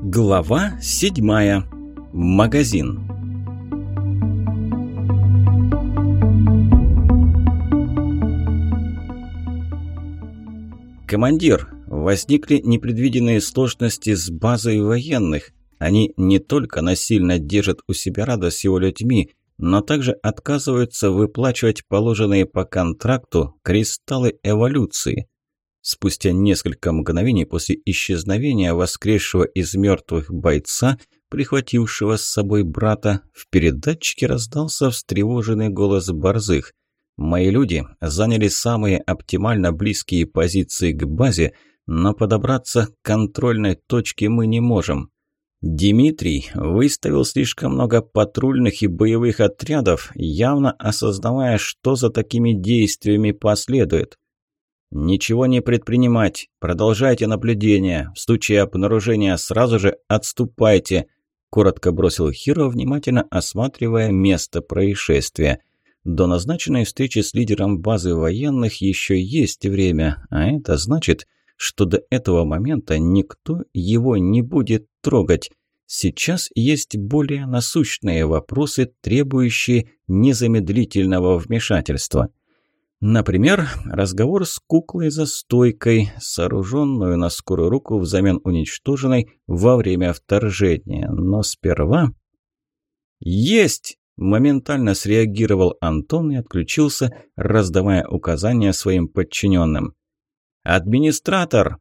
Глава седьмая. Магазин. Командир, возникли непредвиденные сложности с базой военных. Они не только насильно держат у себя Рада с его людьми, но также отказываются выплачивать положенные по контракту кристаллы эволюции. Спустя несколько мгновений после исчезновения воскресшего из мертвых бойца, прихватившего с собой брата, в передатчике раздался встревоженный голос борзых. «Мои люди заняли самые оптимально близкие позиции к базе, но подобраться к контрольной точке мы не можем. Дмитрий выставил слишком много патрульных и боевых отрядов, явно осознавая, что за такими действиями последует. «Ничего не предпринимать. Продолжайте наблюдение. В случае обнаружения сразу же отступайте», – коротко бросил Хиро, внимательно осматривая место происшествия. До назначенной встречи с лидером базы военных еще есть время, а это значит, что до этого момента никто его не будет трогать. Сейчас есть более насущные вопросы, требующие незамедлительного вмешательства. Например, разговор с куклой за стойкой, сооруженную на скорую руку взамен уничтоженной во время вторжения. Но сперва... «Есть!» – моментально среагировал Антон и отключился, раздавая указания своим подчиненным. «Администратор!»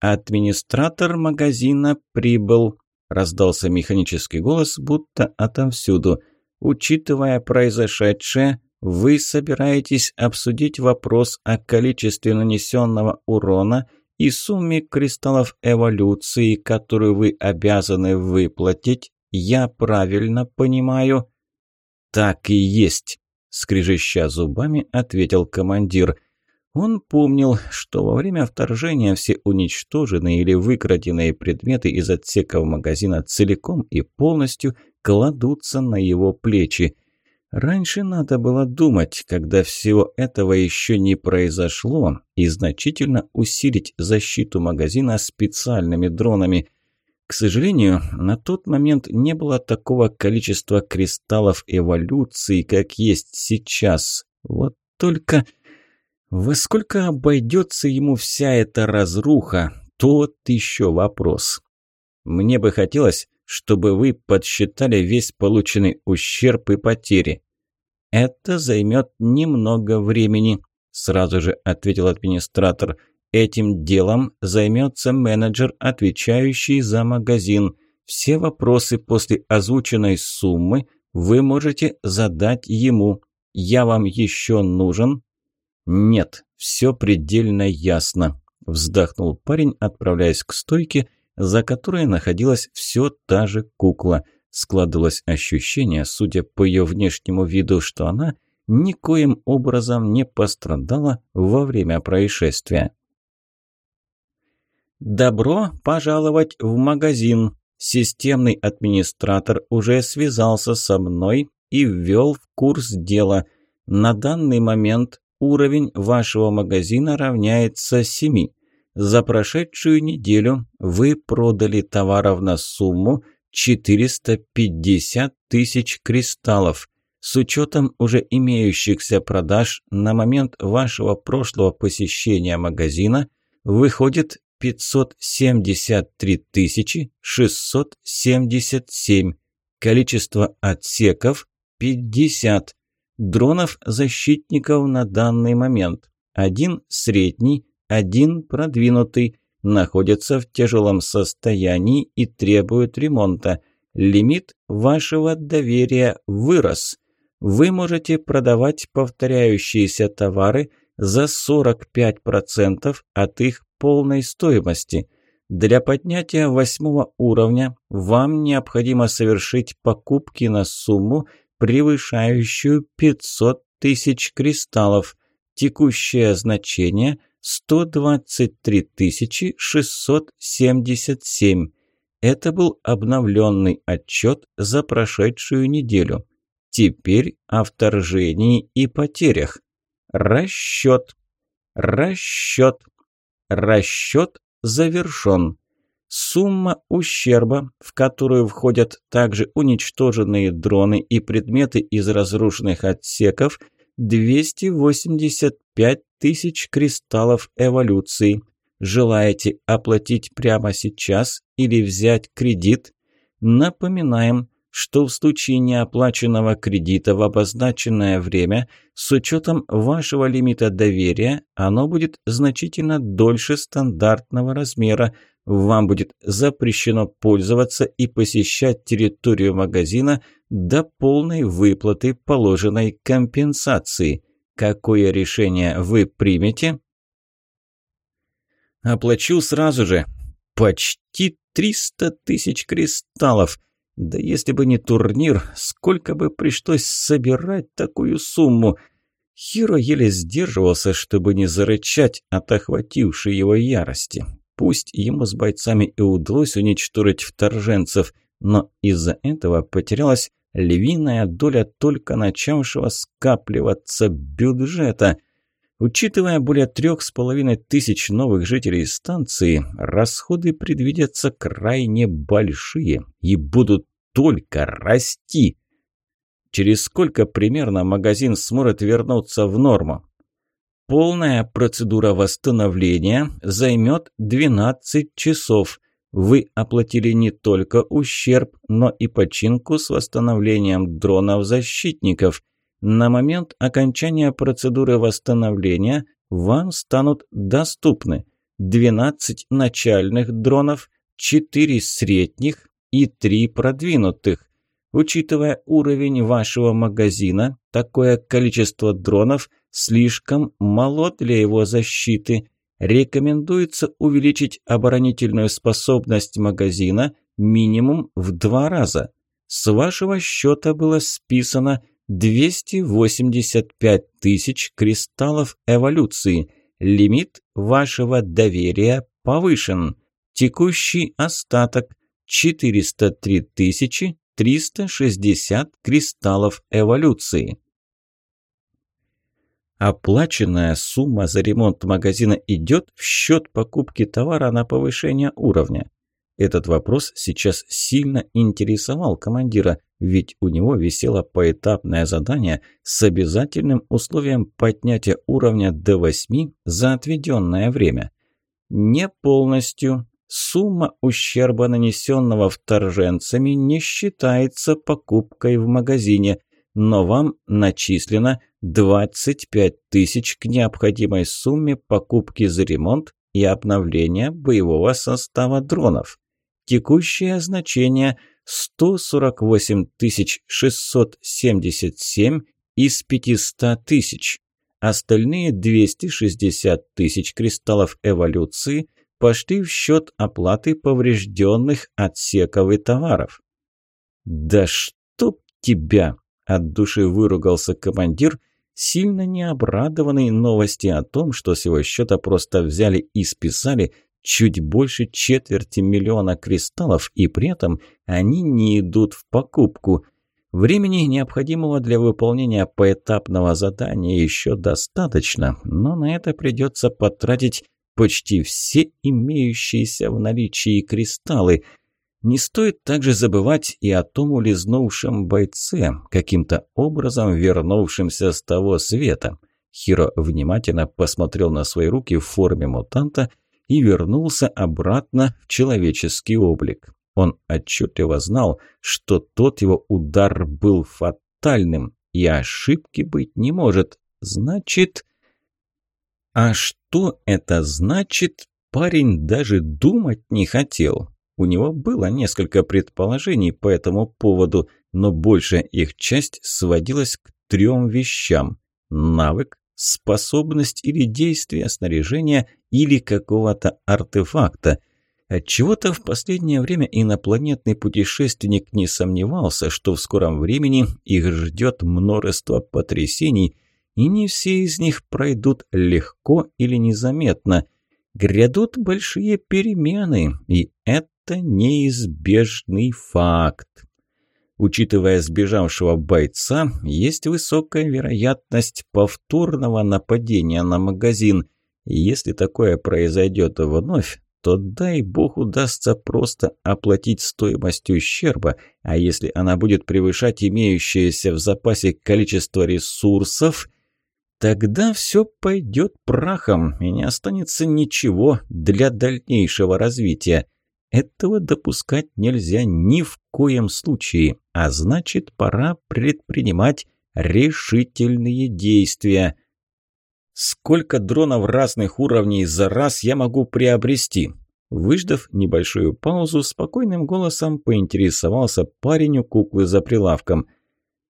«Администратор магазина прибыл», – раздался механический голос, будто отовсюду. «Учитывая произошедшее, вы собираетесь обсудить вопрос о количестве нанесенного урона и сумме кристаллов эволюции, которую вы обязаны выплатить, я правильно понимаю?» «Так и есть», – скрежеща зубами, ответил командир. Он помнил, что во время вторжения все уничтоженные или выкраденные предметы из отсеков магазина целиком и полностью кладутся на его плечи – Раньше надо было думать, когда всего этого еще не произошло, и значительно усилить защиту магазина специальными дронами. К сожалению, на тот момент не было такого количества кристаллов эволюции, как есть сейчас. Вот только во сколько обойдется ему вся эта разруха, тот еще вопрос. Мне бы хотелось, чтобы вы подсчитали весь полученный ущерб и потери. Это займет немного времени, сразу же ответил администратор. Этим делом займется менеджер, отвечающий за магазин. Все вопросы после озвученной суммы вы можете задать ему. Я вам еще нужен? Нет, все предельно ясно, вздохнул парень, отправляясь к стойке за которой находилась все та же кукла. Складывалось ощущение, судя по ее внешнему виду, что она никоим образом не пострадала во время происшествия. «Добро пожаловать в магазин!» Системный администратор уже связался со мной и ввел в курс дела. На данный момент уровень вашего магазина равняется семи. За прошедшую неделю вы продали товаров на сумму 450 тысяч кристаллов. С учетом уже имеющихся продаж на момент вашего прошлого посещения магазина выходит 573 677. Количество отсеков – 50. Дронов-защитников на данный момент. Один средний, один продвинутый, находится в тяжелом состоянии и требует ремонта. Лимит вашего доверия вырос. Вы можете продавать повторяющиеся товары за 45% от их полной стоимости. Для поднятия восьмого уровня вам необходимо совершить покупки на сумму, превышающую 500 тысяч кристаллов. Текущее значение 123 677. Это был обновленный отчет за прошедшую неделю. Теперь о вторжении и потерях. Расчет. Расчет. Расчет завершен. Сумма ущерба, в которую входят также уничтоженные дроны и предметы из разрушенных отсеков – 285 тысяч кристаллов эволюции. Желаете оплатить прямо сейчас или взять кредит? Напоминаем, что в случае неоплаченного кредита в обозначенное время, с учетом вашего лимита доверия, оно будет значительно дольше стандартного размера. Вам будет запрещено пользоваться и посещать территорию магазина до полной выплаты положенной компенсации. Какое решение вы примете? Оплачу сразу же. Почти 300 тысяч кристаллов. Да если бы не турнир, сколько бы пришлось собирать такую сумму? Хиро еле сдерживался, чтобы не зарычать от охватившей его ярости. Пусть ему с бойцами и удалось уничтожить вторженцев, но из-за этого потерялась львиная доля только начавшего скапливаться бюджета – Учитывая более трех с половиной тысяч новых жителей станции, расходы предвидятся крайне большие и будут только расти. Через сколько примерно магазин сможет вернуться в норму? Полная процедура восстановления займет 12 часов. Вы оплатили не только ущерб, но и починку с восстановлением дронов-защитников – на момент окончания процедуры восстановления вам станут доступны 12 начальных дронов, 4 средних и 3 продвинутых. Учитывая уровень вашего магазина, такое количество дронов слишком мало для его защиты. Рекомендуется увеличить оборонительную способность магазина минимум в два раза. С вашего счета было списано 285 тысяч кристаллов эволюции. Лимит вашего доверия повышен. Текущий остаток 403 тысячи 360 кристаллов эволюции. Оплаченная сумма за ремонт магазина идет в счет покупки товара на повышение уровня. Этот вопрос сейчас сильно интересовал командира, ведь у него висело поэтапное задание с обязательным условием поднятия уровня до 8 за отведенное время. Не полностью. Сумма ущерба, нанесенного вторженцами, не считается покупкой в магазине, но вам начислено 25 тысяч к необходимой сумме покупки за ремонт и обновление боевого состава дронов. Текущее значение 148 677 из 500 тысяч. Остальные 260 тысяч кристаллов эволюции пошли в счет оплаты поврежденных отсеков и товаров. «Да чтоб тебя!» – от души выругался командир, сильно не обрадованный новости о том, что с его счета просто взяли и списали – чуть больше четверти миллиона кристаллов, и при этом они не идут в покупку. Времени, необходимого для выполнения поэтапного задания, еще достаточно, но на это придется потратить почти все имеющиеся в наличии кристаллы. Не стоит также забывать и о том улизнувшем бойце, каким-то образом вернувшемся с того света. Хиро внимательно посмотрел на свои руки в форме мутанта – и вернулся обратно в человеческий облик. Он отчетливо знал, что тот его удар был фатальным, и ошибки быть не может. Значит... А что это значит, парень даже думать не хотел. У него было несколько предположений по этому поводу, но большая их часть сводилась к трем вещам. Навык, способность или действие снаряжения или какого-то артефакта. Отчего-то в последнее время инопланетный путешественник не сомневался, что в скором времени их ждет множество потрясений, и не все из них пройдут легко или незаметно. Грядут большие перемены, и это неизбежный факт. Учитывая сбежавшего бойца, есть высокая вероятность повторного нападения на магазин. если такое произойдет вновь, то дай бог удастся просто оплатить стоимость ущерба, а если она будет превышать имеющееся в запасе количество ресурсов, тогда все пойдет прахом и не останется ничего для дальнейшего развития. Этого допускать нельзя ни в коем случае, а значит пора предпринимать решительные действия. Сколько дронов разных уровней за раз я могу приобрести? Выждав небольшую паузу, спокойным голосом поинтересовался парень у куклы за прилавком.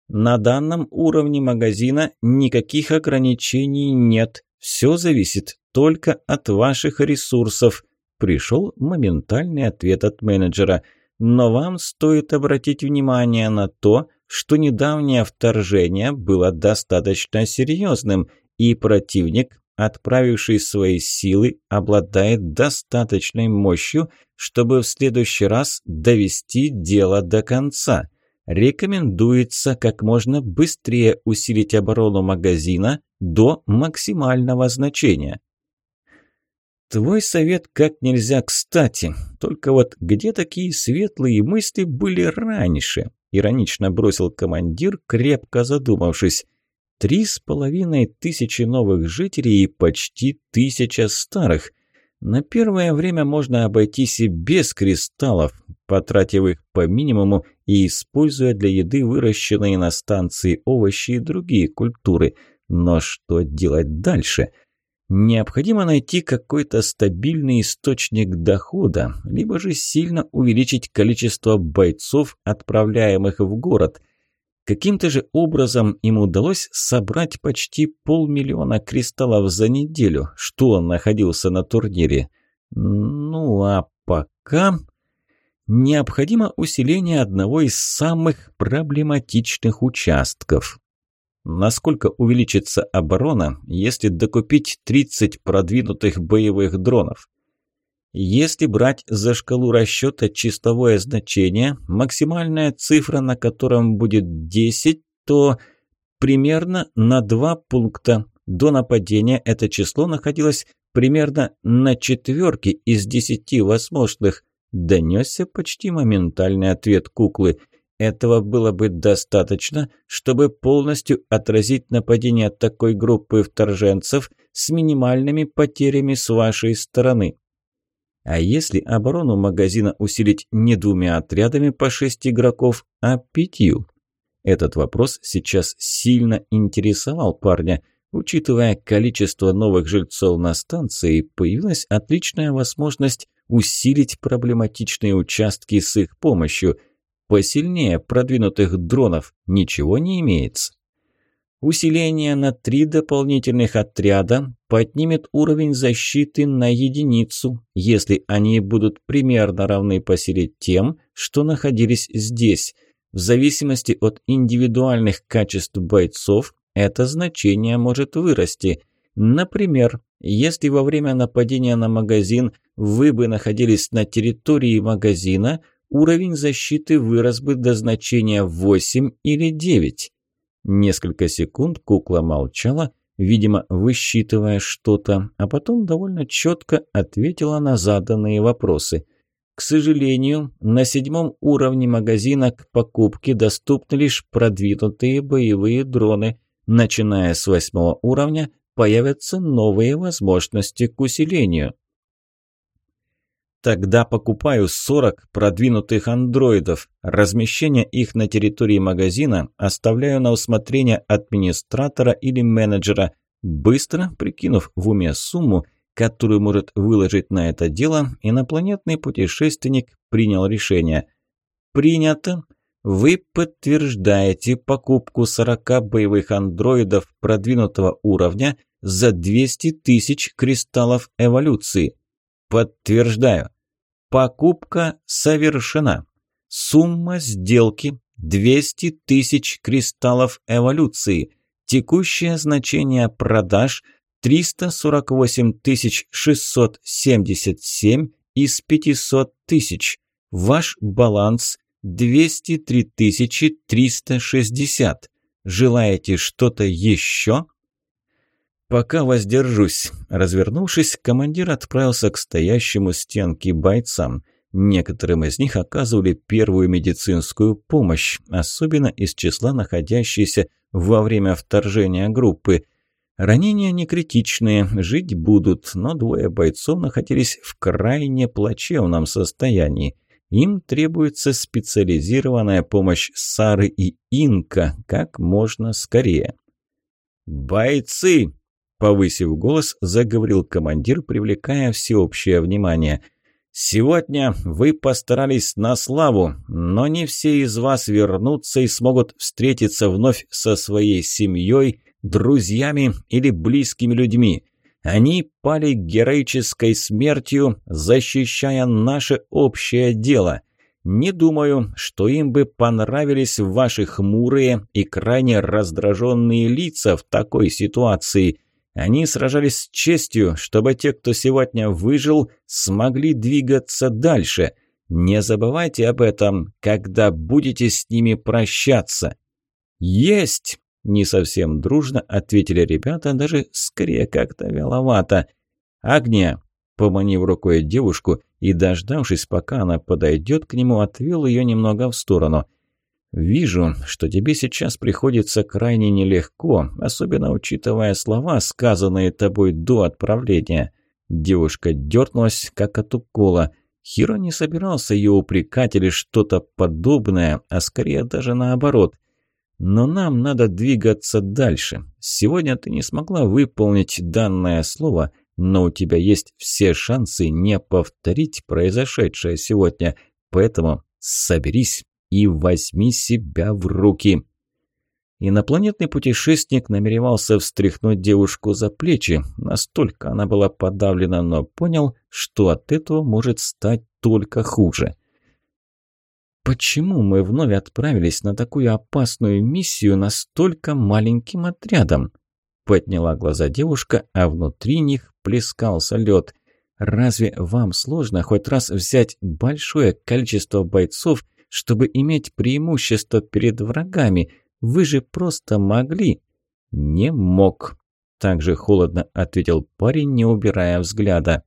На данном уровне магазина никаких ограничений нет. Все зависит только от ваших ресурсов. Пришел моментальный ответ от менеджера. Но вам стоит обратить внимание на то, что недавнее вторжение было достаточно серьезным, и противник, отправивший свои силы, обладает достаточной мощью, чтобы в следующий раз довести дело до конца. Рекомендуется как можно быстрее усилить оборону магазина до максимального значения. Твой совет как нельзя кстати. Только вот где такие светлые мысли были раньше? Иронично бросил командир, крепко задумавшись. Три с половиной тысячи новых жителей и почти тысяча старых. На первое время можно обойтись и без кристаллов, потратив их по минимуму и используя для еды выращенные на станции овощи и другие культуры. Но что делать дальше? Необходимо найти какой-то стабильный источник дохода, либо же сильно увеличить количество бойцов, отправляемых в город – Каким-то же образом им удалось собрать почти полмиллиона кристаллов за неделю, что он находился на турнире. Ну а пока... Необходимо усиление одного из самых проблематичных участков. Насколько увеличится оборона, если докупить 30 продвинутых боевых дронов? Если брать за шкалу расчета числовое значение, максимальная цифра, на котором будет 10, то примерно на 2 пункта. До нападения это число находилось примерно на четверке из 10 возможных. Донесся почти моментальный ответ куклы. Этого было бы достаточно, чтобы полностью отразить нападение такой группы вторженцев с минимальными потерями с вашей стороны. А если оборону магазина усилить не двумя отрядами по шесть игроков, а пятью? Этот вопрос сейчас сильно интересовал парня. Учитывая количество новых жильцов на станции, появилась отличная возможность усилить проблематичные участки с их помощью. Посильнее продвинутых дронов ничего не имеется. Усиление на три дополнительных отряда поднимет уровень защиты на единицу, если они будут примерно равны по силе тем, что находились здесь. В зависимости от индивидуальных качеств бойцов это значение может вырасти. Например, если во время нападения на магазин вы бы находились на территории магазина, уровень защиты вырос бы до значения 8 или 9. Несколько секунд кукла молчала, видимо, высчитывая что-то, а потом довольно четко ответила на заданные вопросы. К сожалению, на седьмом уровне магазина к покупке доступны лишь продвинутые боевые дроны. Начиная с восьмого уровня появятся новые возможности к усилению. Тогда покупаю 40 продвинутых андроидов. Размещение их на территории магазина оставляю на усмотрение администратора или менеджера, быстро прикинув в уме сумму, которую может выложить на это дело, инопланетный путешественник принял решение. Принято. Вы подтверждаете покупку 40 боевых андроидов продвинутого уровня за 200 тысяч кристаллов эволюции. Подтверждаю. Покупка совершена. Сумма сделки 200 тысяч кристаллов эволюции. Текущее значение продаж 348 677 из 500 тысяч. Ваш баланс 203 360. Желаете что-то еще? пока воздержусь». Развернувшись, командир отправился к стоящему стенке бойцам. Некоторым из них оказывали первую медицинскую помощь, особенно из числа находящейся во время вторжения группы. Ранения не критичные, жить будут, но двое бойцов находились в крайне плачевном состоянии. Им требуется специализированная помощь Сары и Инка как можно скорее. «Бойцы!» – повысив голос, заговорил командир, привлекая всеобщее внимание. «Сегодня вы постарались на славу, но не все из вас вернутся и смогут встретиться вновь со своей семьей, друзьями или близкими людьми. Они пали героической смертью, защищая наше общее дело. Не думаю, что им бы понравились ваши хмурые и крайне раздраженные лица в такой ситуации. Они сражались с честью, чтобы те, кто сегодня выжил, смогли двигаться дальше. Не забывайте об этом, когда будете с ними прощаться. «Есть!» Не совсем дружно ответили ребята, даже скорее как-то вяловато. «Агния!» Поманив рукой девушку и, дождавшись, пока она подойдет к нему, отвел ее немного в сторону. «Вижу, что тебе сейчас приходится крайне нелегко, особенно учитывая слова, сказанные тобой до отправления». Девушка дернулась, как от укола. Хиро не собирался ее упрекать или что-то подобное, а скорее даже наоборот – но нам надо двигаться дальше. Сегодня ты не смогла выполнить данное слово, но у тебя есть все шансы не повторить произошедшее сегодня. Поэтому соберись и возьми себя в руки». Инопланетный путешественник намеревался встряхнуть девушку за плечи. Настолько она была подавлена, но понял, что от этого может стать только хуже. Почему мы вновь отправились на такую опасную миссию настолько маленьким отрядом? Подняла глаза девушка, а внутри них плескался лед. Разве вам сложно хоть раз взять большое количество бойцов, чтобы иметь преимущество перед врагами? Вы же просто могли. Не мог. Также холодно ответил парень, не убирая взгляда.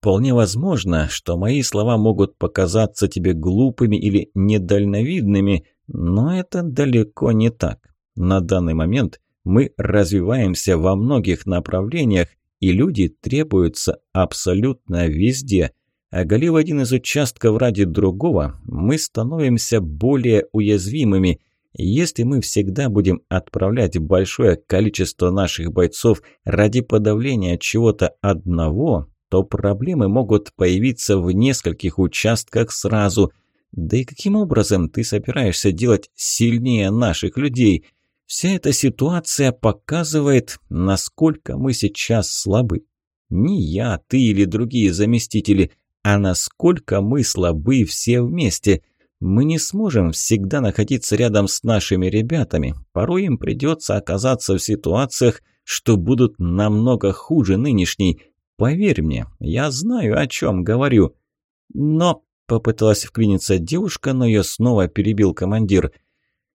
Вполне возможно, что мои слова могут показаться тебе глупыми или недальновидными, но это далеко не так. На данный момент мы развиваемся во многих направлениях, и люди требуются абсолютно везде. Оголив один из участков ради другого, мы становимся более уязвимыми. Если мы всегда будем отправлять большое количество наших бойцов ради подавления чего-то одного, то проблемы могут появиться в нескольких участках сразу. Да и каким образом ты собираешься делать сильнее наших людей? Вся эта ситуация показывает, насколько мы сейчас слабы. Не я, ты или другие заместители, а насколько мы слабы все вместе. Мы не сможем всегда находиться рядом с нашими ребятами. Порой им придется оказаться в ситуациях, что будут намного хуже нынешней, Поверь мне, я знаю, о чем говорю. Но, попыталась вклиниться девушка, но ее снова перебил командир.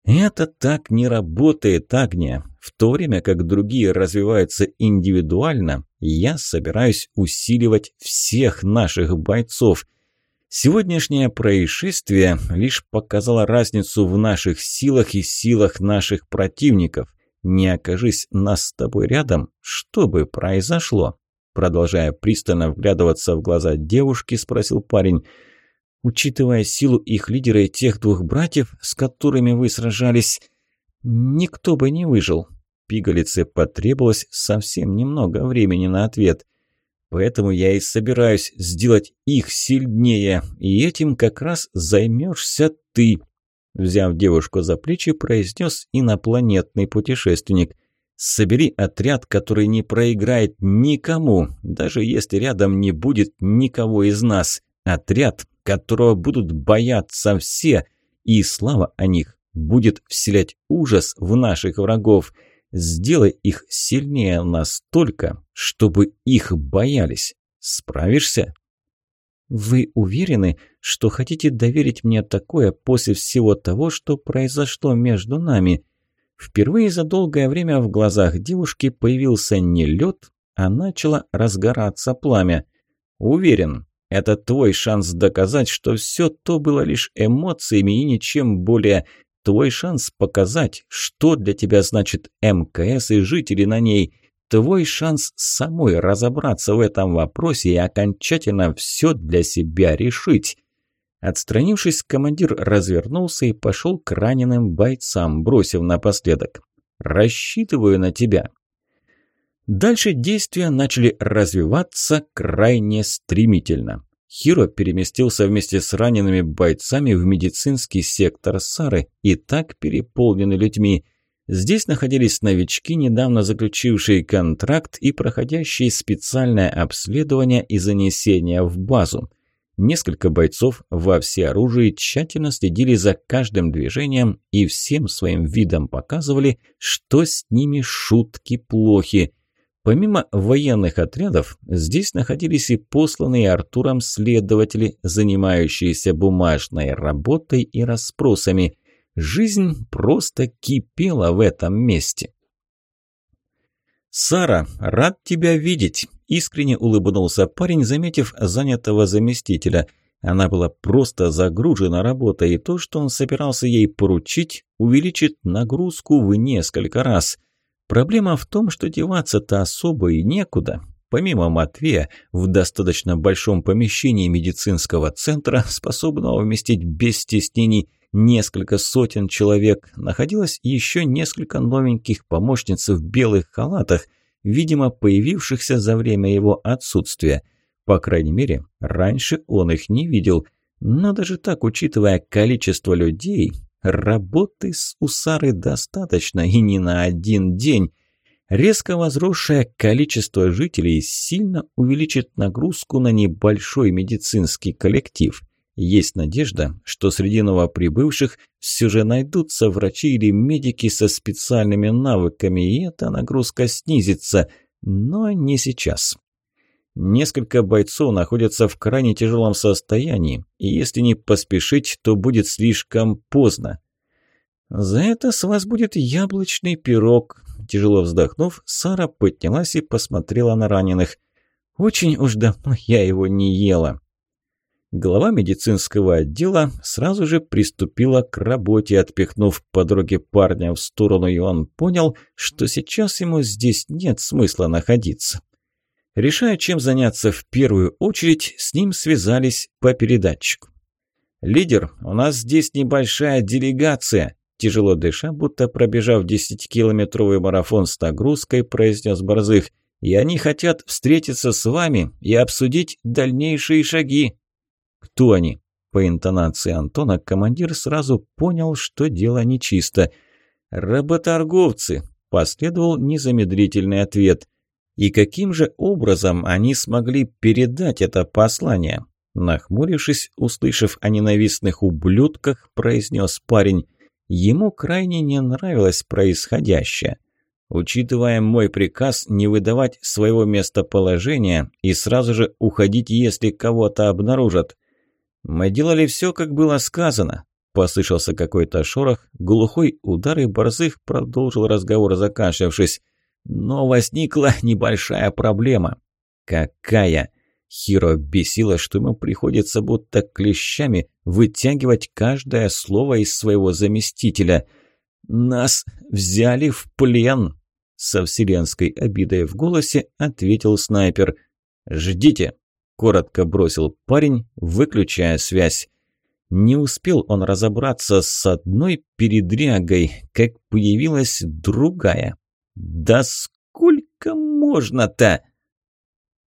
Это так не работает, Агния. В то время как другие развиваются индивидуально, я собираюсь усиливать всех наших бойцов. Сегодняшнее происшествие лишь показало разницу в наших силах и силах наших противников. Не окажись нас с тобой рядом, что бы произошло? Продолжая пристально вглядываться в глаза девушки, спросил парень. «Учитывая силу их лидера и тех двух братьев, с которыми вы сражались, никто бы не выжил». Пигалице потребовалось совсем немного времени на ответ. «Поэтому я и собираюсь сделать их сильнее, и этим как раз займешься ты», взяв девушку за плечи, произнес инопланетный путешественник. Собери отряд, который не проиграет никому, даже если рядом не будет никого из нас. Отряд, которого будут бояться все, и слава о них будет вселять ужас в наших врагов. Сделай их сильнее настолько, чтобы их боялись. Справишься? Вы уверены, что хотите доверить мне такое после всего того, что произошло между нами? Впервые за долгое время в глазах девушки появился не лед, а начало разгораться пламя. Уверен, это твой шанс доказать, что все то было лишь эмоциями и ничем более. Твой шанс показать, что для тебя значит МКС и жители на ней. Твой шанс самой разобраться в этом вопросе и окончательно все для себя решить. Отстранившись, командир развернулся и пошел к раненым бойцам, бросив напоследок. «Рассчитываю на тебя». Дальше действия начали развиваться крайне стремительно. Хиро переместился вместе с ранеными бойцами в медицинский сектор Сары, и так переполненный людьми. Здесь находились новички, недавно заключившие контракт и проходящие специальное обследование и занесение в базу. Несколько бойцов во всеоружии тщательно следили за каждым движением и всем своим видом показывали, что с ними шутки плохи – Помимо военных отрядов, здесь находились и посланные Артуром следователи, занимающиеся бумажной работой и расспросами. Жизнь просто кипела в этом месте. «Сара, рад тебя видеть!» – искренне улыбнулся парень, заметив занятого заместителя. Она была просто загружена работой, и то, что он собирался ей поручить, увеличит нагрузку в несколько раз – Проблема в том, что деваться-то особо и некуда. Помимо Матвея, в достаточно большом помещении медицинского центра, способного вместить без стеснений несколько сотен человек, находилось еще несколько новеньких помощниц в белых халатах, видимо, появившихся за время его отсутствия. По крайней мере, раньше он их не видел. Но даже так, учитывая количество людей, Работы с Усарой достаточно и не на один день. Резко возросшее количество жителей сильно увеличит нагрузку на небольшой медицинский коллектив. Есть надежда, что среди новоприбывших все же найдутся врачи или медики со специальными навыками, и эта нагрузка снизится, но не сейчас. Несколько бойцов находятся в крайне тяжелом состоянии, и если не поспешить, то будет слишком поздно. «За это с вас будет яблочный пирог», – тяжело вздохнув, Сара поднялась и посмотрела на раненых. «Очень уж давно я его не ела». Глава медицинского отдела сразу же приступила к работе, отпихнув по дороге парня в сторону, и он понял, что сейчас ему здесь нет смысла находиться. Решая, чем заняться в первую очередь, с ним связались по передатчику. «Лидер, у нас здесь небольшая делегация», тяжело дыша, будто пробежав десятикилометровый марафон с нагрузкой, произнес Борзых. «И они хотят встретиться с вами и обсудить дальнейшие шаги». «Кто они?» По интонации Антона командир сразу понял, что дело нечисто. «Работорговцы», – последовал незамедлительный ответ. И каким же образом они смогли передать это послание? Нахмурившись, услышав о ненавистных ублюдках, произнес парень. Ему крайне не нравилось происходящее. Учитывая мой приказ не выдавать своего местоположения и сразу же уходить, если кого-то обнаружат. Мы делали все, как было сказано. Послышался какой-то шорох, глухой удар и Борзых продолжил разговор, закашлявшись. Но возникла небольшая проблема. Какая? Хиро бесило, что ему приходится будто клещами вытягивать каждое слово из своего заместителя. «Нас взяли в плен!» Со вселенской обидой в голосе ответил снайпер. «Ждите!» – коротко бросил парень, выключая связь. Не успел он разобраться с одной передрягой, как появилась другая. «Да сколько можно-то?»